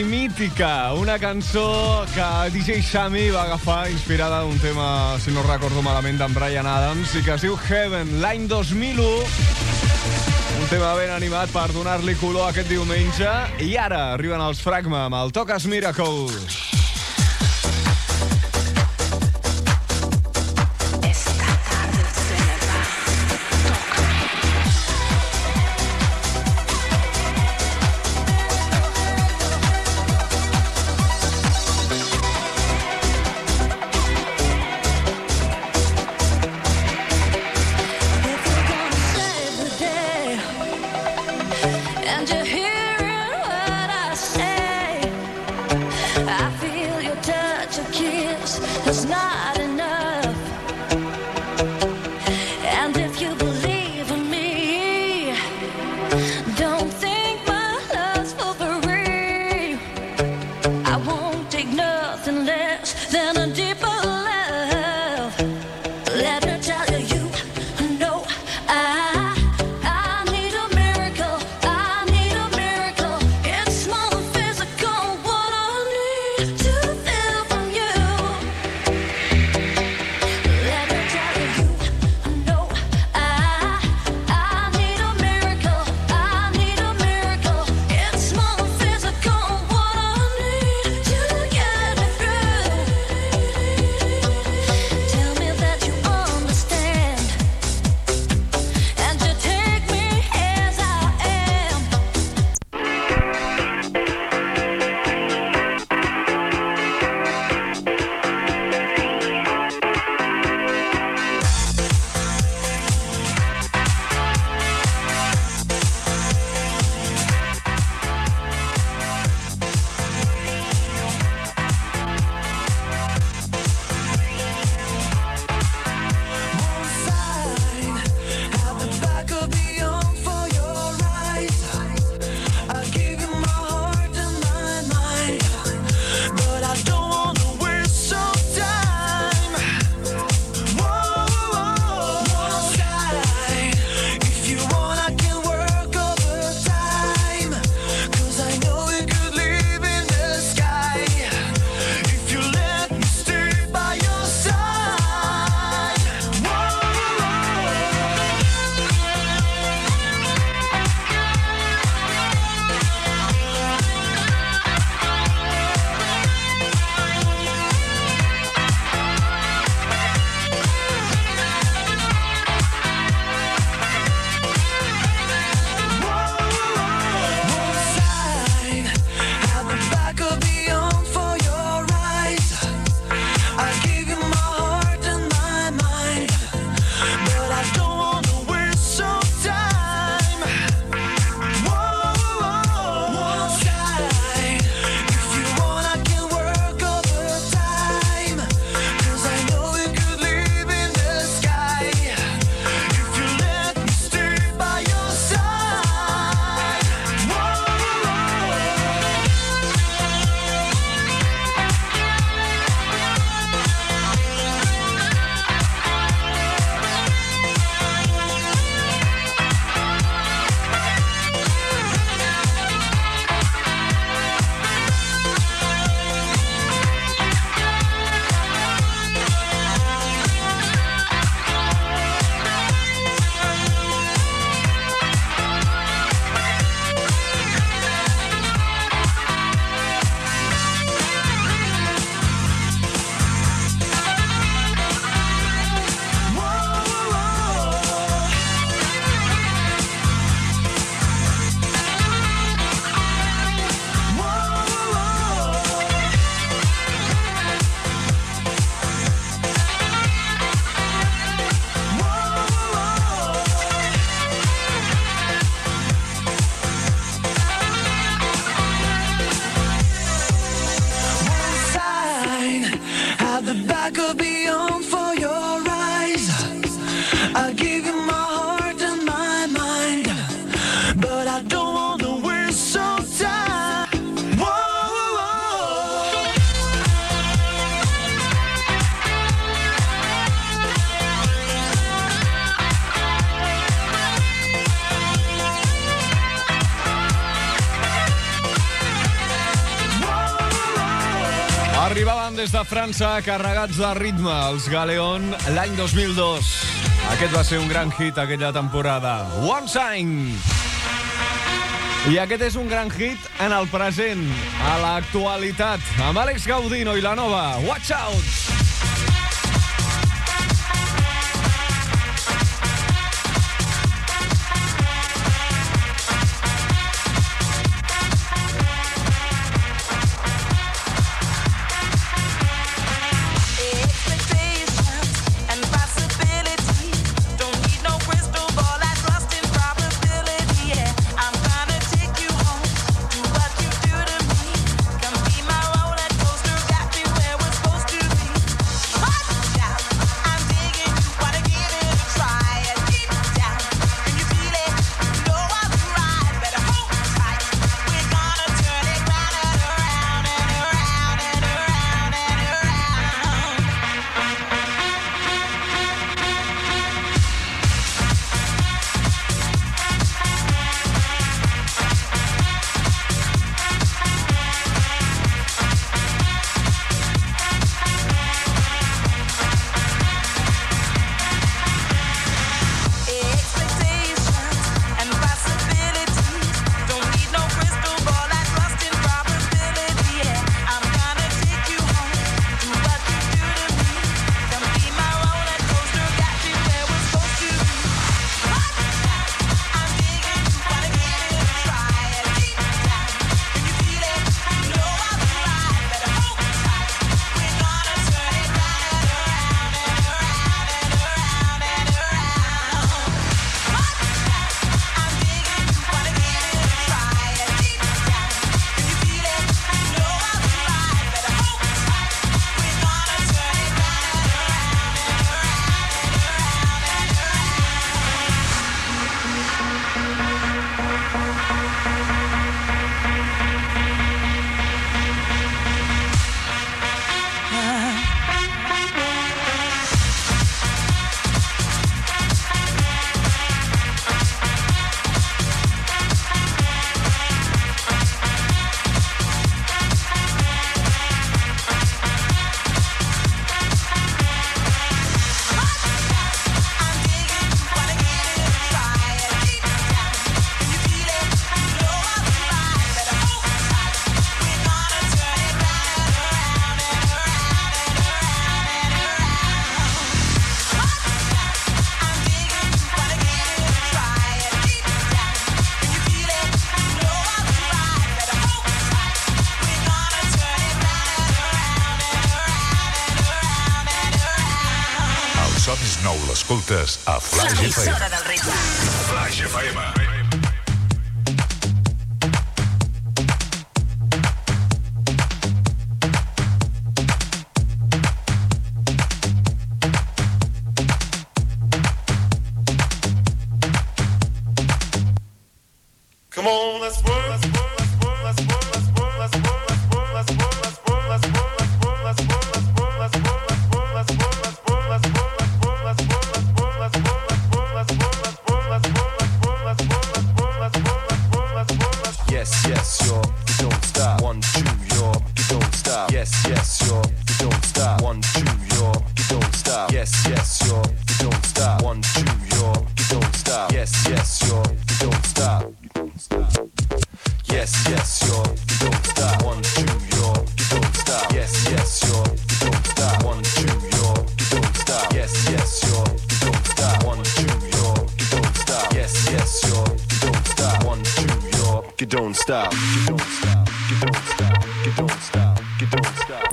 i mítica, una cançó que DJ Sammy va agafar inspirada d'un tema, si no recordo malament, d'en Brian Adams i que es diu Heaven, l'any 2001. Un tema ben animat per donar-li color aquest diumenge. I ara arriben els Fragma amb el Toques Miracles. des de França, carregats de ritme, els Galeón, l'any 2002. Aquest va ser un gran hit aquella temporada. One Sign! I aquest és un gran hit en el present, a l'actualitat, amb Àlex Gaudino i la nova Watch Out! don't stop, you don't stop, you don't stop, you don't stop.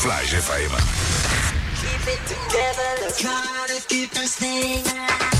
Flash FM. Keep it together, let's try to keep this thing.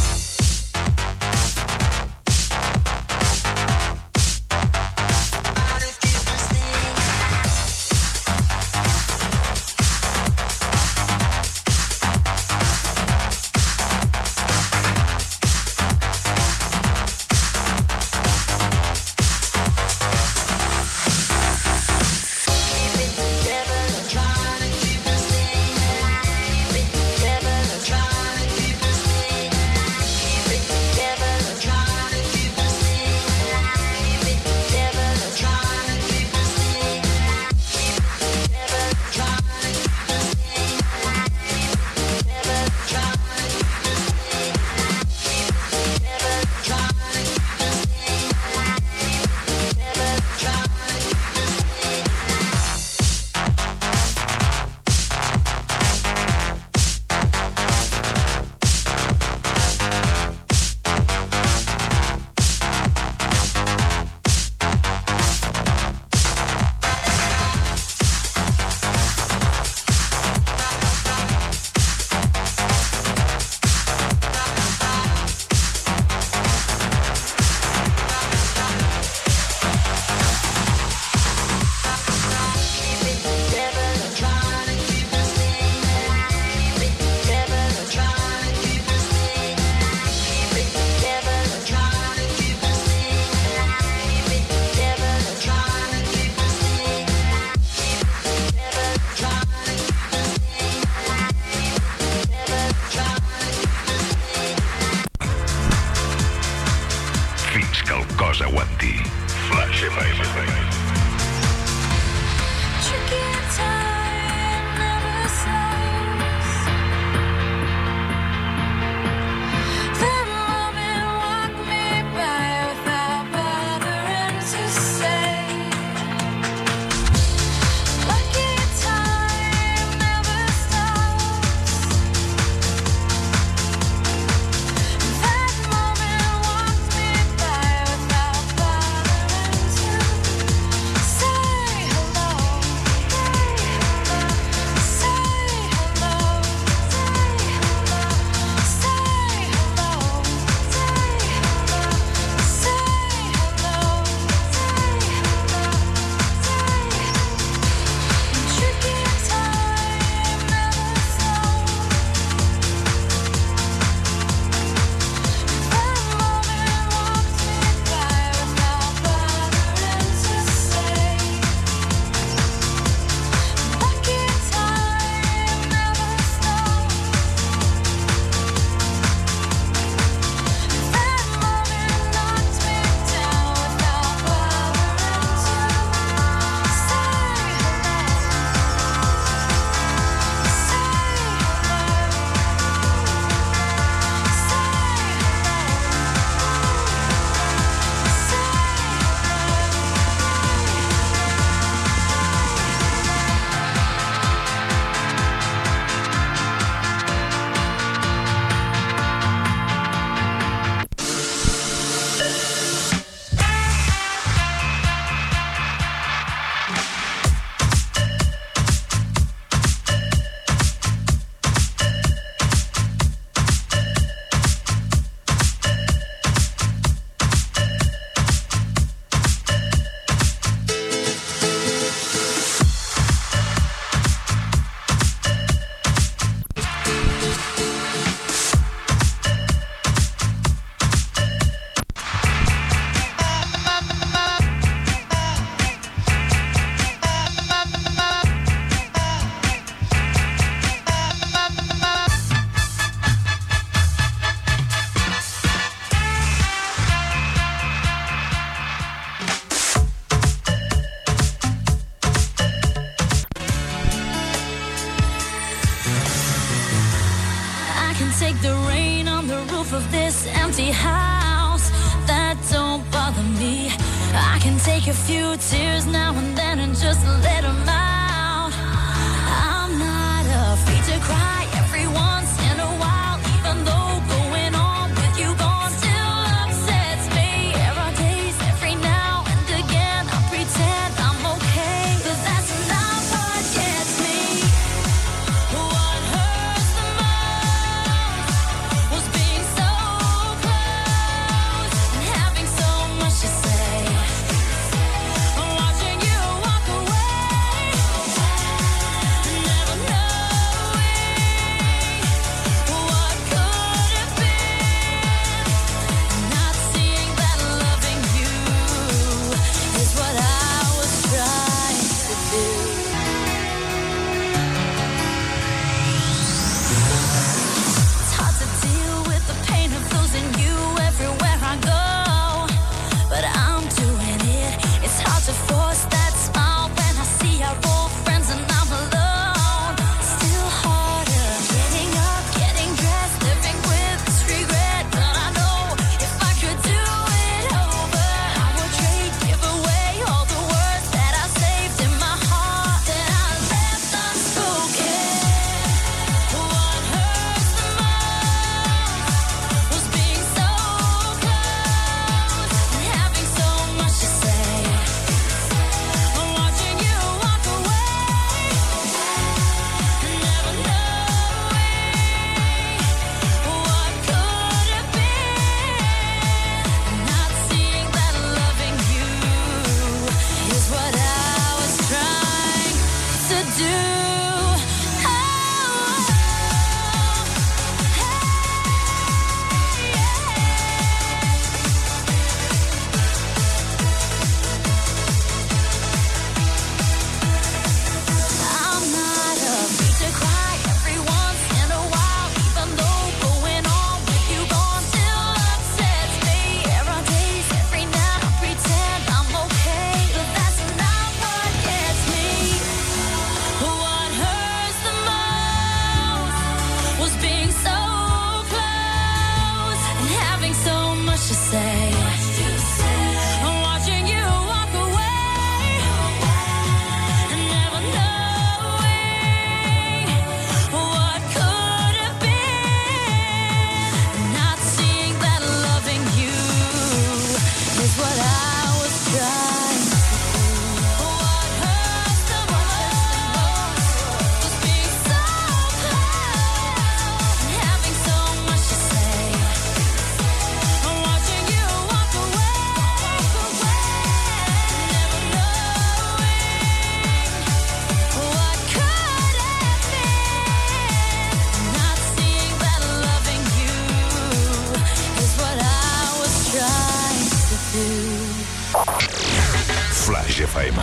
Flash FM.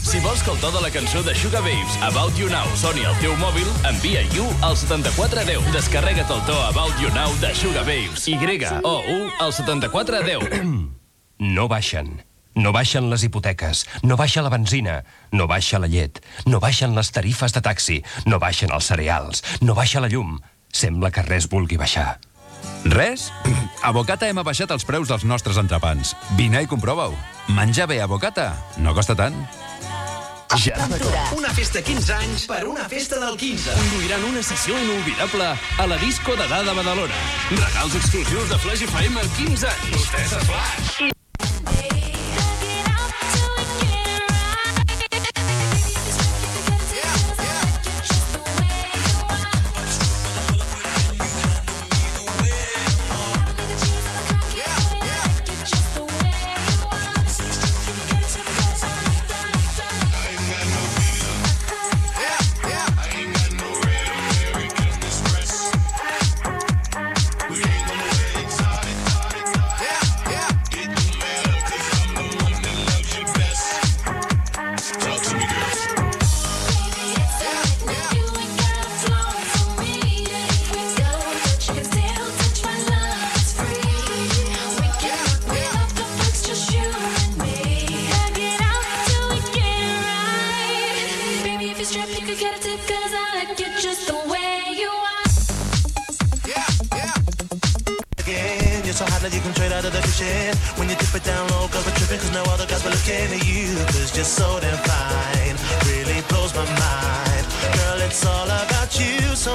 Si vols que el to de la cançó de Sugar Babes About You Now soni al teu mòbil, envia You al 7410. Descarrega't el to About You Now de Sugar Babes. Y o U al 7410. No baixen. No baixen les hipoteques, no baixa la benzina, no baixa la llet, no baixen les tarifes de taxi, no baixen els cereals, no baixa la llum. Sembla que res vulgui baixar. Res? A Bocata hem abaixat els preus dels nostres entrepans. Vine i comprova-ho. Menjar bé a Bocata no costa tant. Una festa 15 anys per una festa del 15. Conduiran una sessió inolvidable a la disco de Dada Badalona. Regals exclusius de Flash FM 15 anys. Vostès a Flash. Cause no other guys will look at you. Cause you're so damn fine. Really blows my mind. Girl, it's all about you, so